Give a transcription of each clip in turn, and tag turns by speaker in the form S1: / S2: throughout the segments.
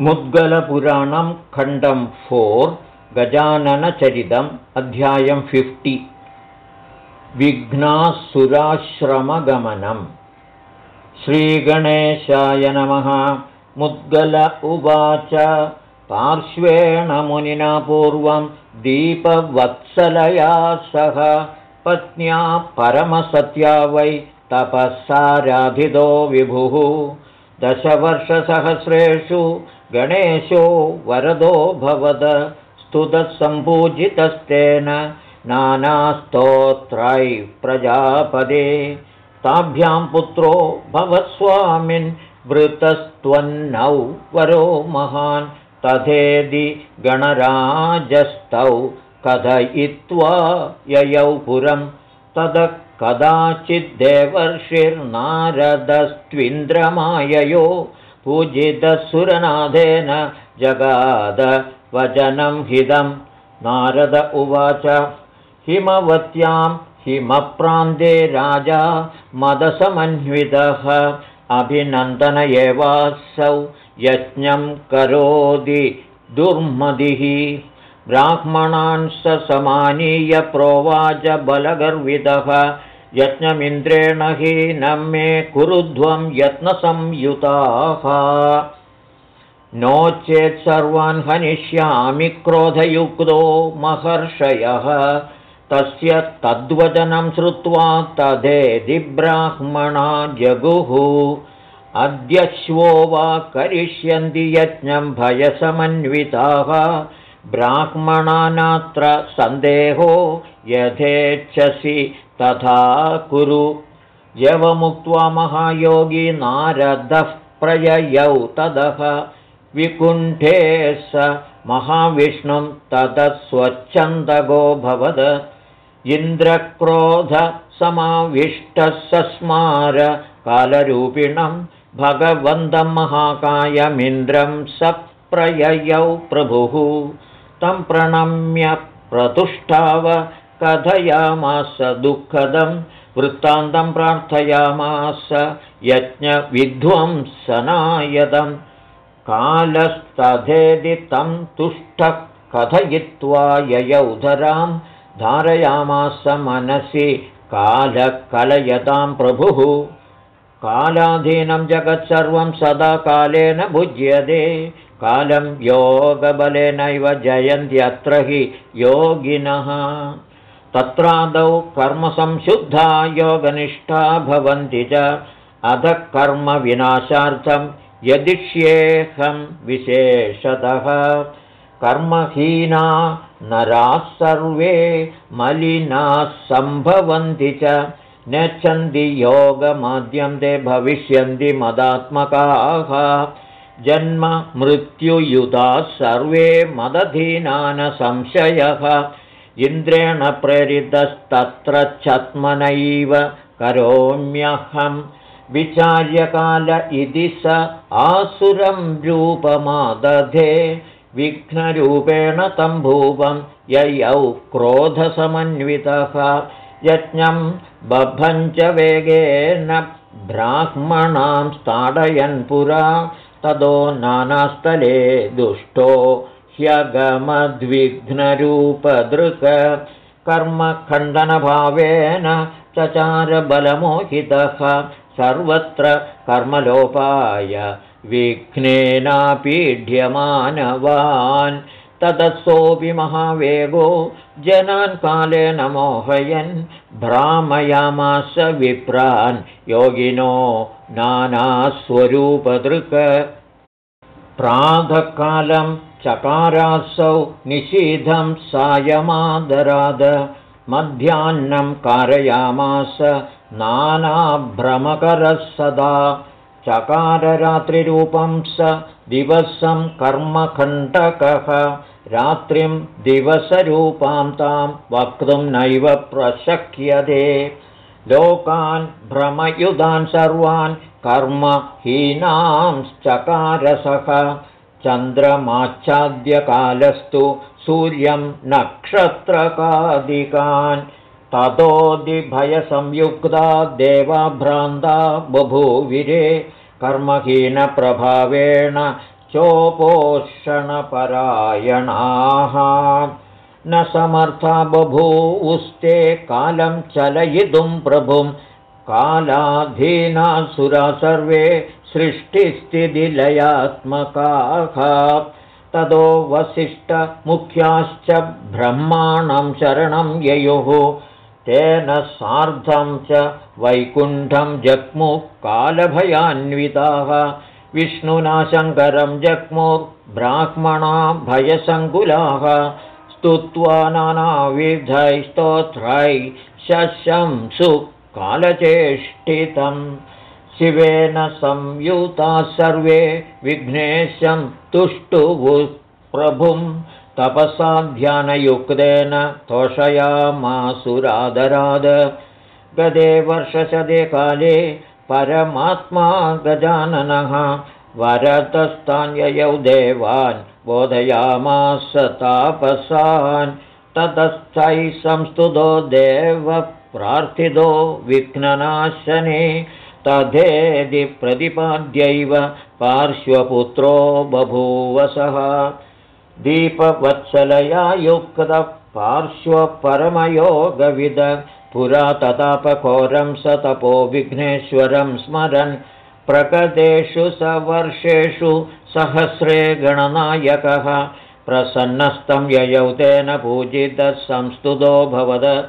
S1: मुद्गलपुराणं खण्डं फोर् गजाननचरितम् अध्यायं फिफ्टि. विघ्नासुराश्रमगमनम् श्रीगणेशाय नमः। मुद्गल उवाच। पार्श्वेण मुनिना पूर्वं दीपवत्सलया सह। पत्न्या परमसत्या वै तपःसाराधितो विभुः। दशवर्षसहस्रेषु गणेशो वरदो भवद स्तुतः नानास्तोत्रै प्रजापदे। ताभ्यां पुत्रो भवस्वामिन् वृतस्त्वन्नौ वरो महान् तथेदि गणराजस्तौ कथयित्वा ययौ पुरं। तद कदाचिद्देवर्षिर्नारदस्त्विन्द्रमाययो पूजितसुरनाथेन जगाद वचनं हिदं। नारद उवाच हिमवत्यां हिमप्रान्ते राजा मदसमन्वितः अभिनन्दन एवासौ यज्ञं करोति दुर्मदिः ब्राह्मणान् स समानीय प्रोवाच बलगर्वितः यज्ञमिन्द्रेण हीनं मे कुरुध्वं यत्नसंयुताः। नो चेत् सर्वान् हनिष्यामि क्रोधयुक्तो महर्षयः। तस्य तद्वचनं श्रुत्वा तदेधिब्राह्मणा जगुः अद्यश्वो वा करिष्यन्ति यज्ञं भयसमन्विताः। ब्राह्मणानात्र सन्देहो यथेच्छसि तथा कुरु। यवमुक्त्वा महायोगी नारदः प्रययौ तदः विकुण्ठे स महाविष्णुं ततः स्वच्छन्दगो भवद। इन्द्रक्रोधसमाविष्टः सस्मार कालरूपिणं भगवन्तं महाकायमिन्द्रं स प्रययौ प्रभुः। तं प्रणम्य प्रतुष्टाव कथयामास दुःखदं वृत्तान्तं प्रार्थयामास यज्ञविध्वंसनायदम् कालस्तथेदि तं तुष्टः कथयित्वा ययौधरां धारयामास मनसि कालकलयतां प्रभुः कालाधीनं जगत्सर्वं सदा कालेन भुज्यते कालं योगबलेनैव जयन्त्यत्र हि योगिनः तत्रादौ कर्मसंशुद्धा योगनिष्ठा भवन्ति च। अधः कर्मविनाशार्थं यदिष्येऽहं विशेषतः। कर्महीना नराः सर्वे मलिनाः सम्भवन्ति च। नेच्छन्ति योगमाद्यं ते भविष्यन्ति मदात्मकाः। जन्म मृत्युयुधाः सर्वे मदधीनान संशयः इन्द्रेण प्रेरितस्तत्र छत्मनैव करोम्यहम् विचार्यकाल इति स आसुरं रूपमादधे। विघ्नरूपेण तं भूपं ययौ क्रोधसमन्वितः। यज्ञं बभञ्च वेगेन ब्राह्मणां स्थाडयन् पुरा। ततो नानास्थले दुष्टो ह्यगमद्विघ्नरूपदृक् कर्मखण्डनभावेन चचारबलमोहितः सर्वत्र कर्मलोपाय विघ्नेनापीड्यमानवान् तदसोऽपि महावेगो जनान् कालेन मोहयन् भ्रामयामास विप्रान् योगिनो नानास्वरूपदृक् प्रातःकालं चकारासौ निषीधं सायमादराद। मध्याह्नं कारयामास नानाभ्रमकरः सदा। चकाररात्रिरूपं स दिवसं कर्मकण्टकः रात्रिं दिवसरूपां तां वक्तुं नैव प्रशक्यते। लोकान् भ्रमयुधान् सर्वान् कर्महीनांश्चकारसः चन्द्रमाच्छाद्यकालस्तु सूर्यं नक्षत्रकादिकान् ततोदिभयसंयुक्ता देवाभ्रान्ता बभूविरे कर्महीनप्रभावेण चोपोषणपरायणाः। न समर्था बभूवुस्ते कालं चलयितुं प्रभुं। कालाधीनासुरा सर्वे सृष्टिस्थितिलयात्मकाः। ततो वसिष्ठमुख्याश्च ब्रह्माणं शरणं ययुः। तेन सार्धं च वैकुण्ठं कालभयान्विताः। विष्णुना शङ्करं जग्मुर्ब्राह्मणा भयसङ्कुलाः। स्तुत्वा नानाविधैस्तोत्रै शशंसु कालचेष्टितम् शिवेन संयुताः सर्वे विघ्नेशं तुष्टुवु प्रभुं तपसा ध्यानयुक्तेन तोषयामासुरादराद। गदे वर्षशदे काले परमात्मा गजाननः वरतस्तान्ययौ देवान् बोधयामास तापसान्। ततस्थैः संस्तुतो प्रार्थितो विघ्ननाशने तथेदि प्रतिपाद्यैव पार्श्वपुत्रो बभूवसः दीपवत्सलया युक्तः पार्श्वपरमयोगविद पुरा ततापकोरं स तपो विघ्नेश्वरं स्मरन्। प्रकटेषु स वर्षेषु सहस्रे गणनायकः। प्रसन्नस्तं ययौ तेन पूजितः संस्तुतो भवद।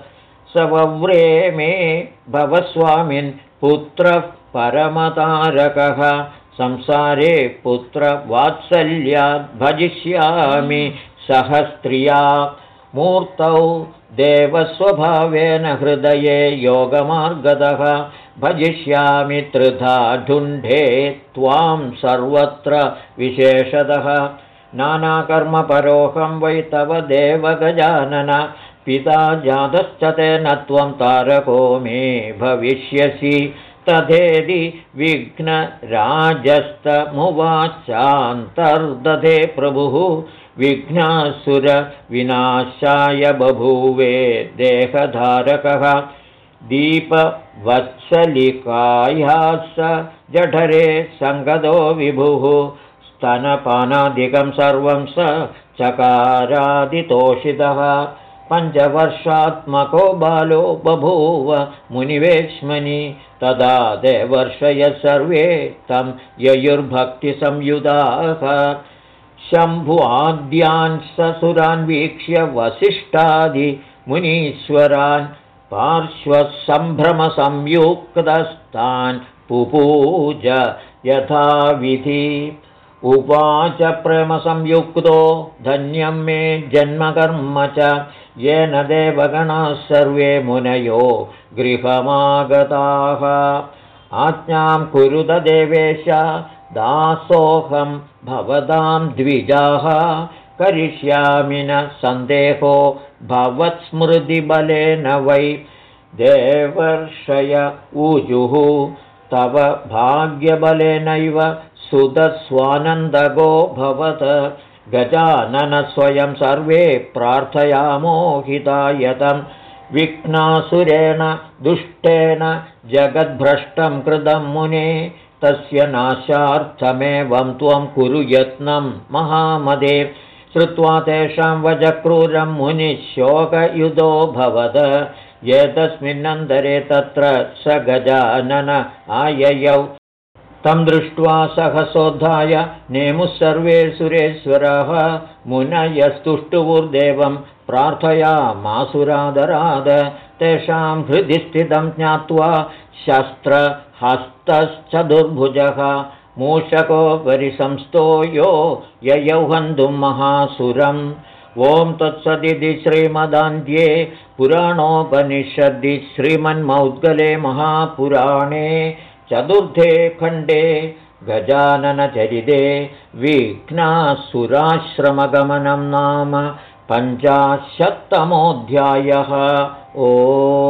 S1: स वव्रे मे भवस्वामिन् पुत्रः परमतारकः। संसारे पुत्रवात्सल्याद् भजिष्यामि। सहस्त्रिया मूर्तौ देवस्वभावेन हृदये योगमार्गतः भजिष्यामि त्रिधा ढुण्ढे त्वां सर्वत्र विशेषतः। नानाकर्मपरोहं वै तव देवगजानन पिता जातश्च तेन त्वं तारको मे भविष्यसि। तथेदि विघ्नराजस्तमुवाचान्तर्दधे प्रभुः विघ्नासुरविनाशाय बभूवे देहधारकः। दीपवत्सलिकायाः स जठरे सङ्गतो विभुः। स्तनपानादिकं सर्वं स चकारादितोषितः पञ्चवर्षात्मको बालो बभूव मुनिवेश्मनि तदा देवर्षयः सर्वे तं ययुर्भक्तिसंयुधाः। शम्भु आद्यान् ससुरान् वीक्ष्य वसिष्ठादिमुनीश्वरान् पार्श्वसम्भ्रमसंयुक्तस्तान् पुपूज यथाविधि उवाच प्रेमसंयुक्तो धन्यं मे जन्मकर्म च येन देवगणाः सर्वे मुनयो गृहमागताः। आज्ञां कुरुददेवेश दासोऽहं भवतां द्विजाः करिष्यामि न सन्देहो भवत्स्मृतिबलेन वै देवर्षय ऊजुः तव भाग्यबलेनैव सुतस्वानन्दगो भवत। गजाननस्वयं सर्वे प्रार्थयामो हितायतं। विघ्नासुरेण दुष्टेन जगद्भ्रष्टं कृतं मुने। तस्य नाशार्थमेवं त्वं कुरु यत्नं महामदे। श्रुत्वा तेषां वजक्रूरं मुनिशोकयुधो भवद एतस्मिन्नन्तरे तत्र स गजानन आययौ तं दृष्ट्वा सहसोद्धाय नेमुः सर्वे सुरेश्वरः मुनयस्तुष्टुवुर्देवं प्रार्थयामासुरादराद तेषां हृदि स्थितं ज्ञात्वा शस्त्रहस्तश्च दुर्भुजः मूषकोपरि संस्तो यो ययौ हन्तुं महासुरम्। ॐ तत्सदिति श्रीमदान्ध्ये पुराणोपनिषदि श्रीमन्मौद्गले महापुराणे चतुर्थे खण्डे गजाननचरिते विघ्नासुराश्रमगमनं नाम पञ्चाशत्तमोऽध्यायः। ओम्